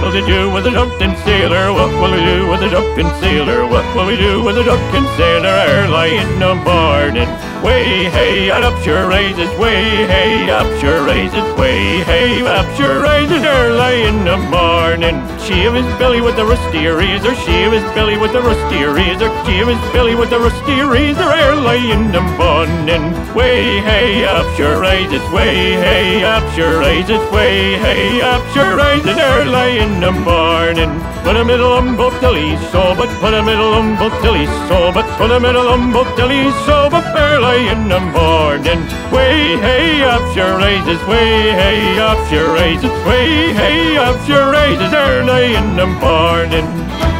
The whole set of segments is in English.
will we do with a drunken sailor? What will we do with a drunken sailor? What will we do with a drunken sailor early in the morning? Way hey, up your raises, way hey, up your raises, way hey, up your raises early in the morning. Of his belly with the rusty razor, of his belly with the rusty razor, of his belly with the rusty razor early in the morning. Way hey, up your raises, way hey, up your raises, way hey, up your raises early in the morning. Put a middle both till he's sober, put a middle both till he's sober, put a middle both till he's sober early in the morning. Way hey, up your raises, way hey, up your raises, way hey, up your raises early in the morning.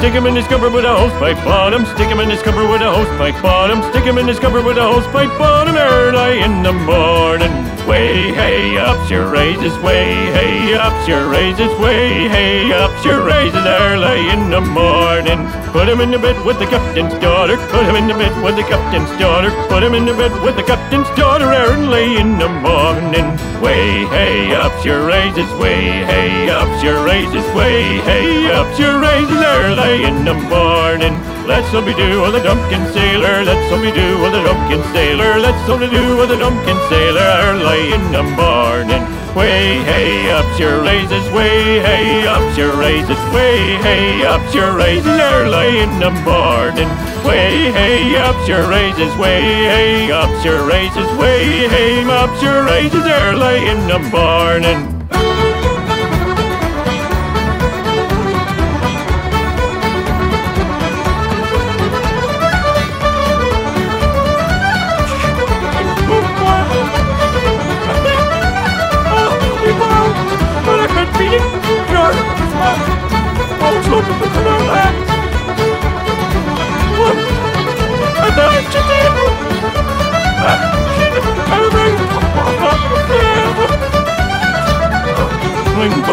Stick him in his cupboard with a hose pipe bottom. Stick him in his cupboard with a hose pipe bottom. Stick him in his cupboard with a hose pipe bottom early in the morning. Way hey up your raises, way hey up your raises, way hey up your raises early in the morning. Put him in the bed with the captain's daughter. Put him in the bed with the captain's daughter. Put him in the bed with the captain's daughter early in the morning. Way hey up your raises, way hey up your raises, way hey up your raises early in the morning. Let's all be do with a Duncan sailor. Let's all be do with a Duncan sailor. Let's all be do with a Duncan sailor early in the morning. Way hey up your raises, way hey up your raises, way hey up your raises early in the morning. Way hey up your raises, way hey up your raises, way hey up your raises early in the morning. Franklin